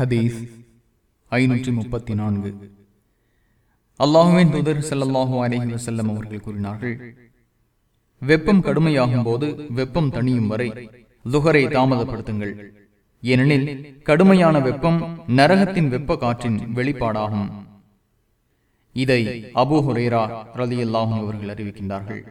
ஹதீஸ் ஐநூற்றி முப்பத்தி நான்கு. அல்லாஹுவின் தூதர் ஸல்லல்லாஹு அலைஹி வசல்லம் அவர்கள் கூறினார்கள் வெப்பம் கடுமையாகும் போது வெப்பம் தணியும் வரை லுகரை தாமதப்படுத்துங்கள். ஏனெனில் கடுமையான வெப்பம் நரகத்தின் வெப்ப காற்றின் வெளிப்பாடாகும். இதை அபு ஹுரேரா ரலியல்லாஹு அவர்கள் அறிவிக்கின்றார்கள்.